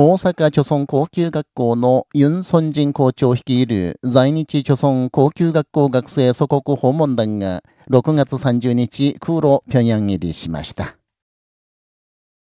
大阪貯村高級学校のユン・ソンジン校長率いる在日貯村高級学校学生祖国訪問団が6月30日空路平壌入りしました。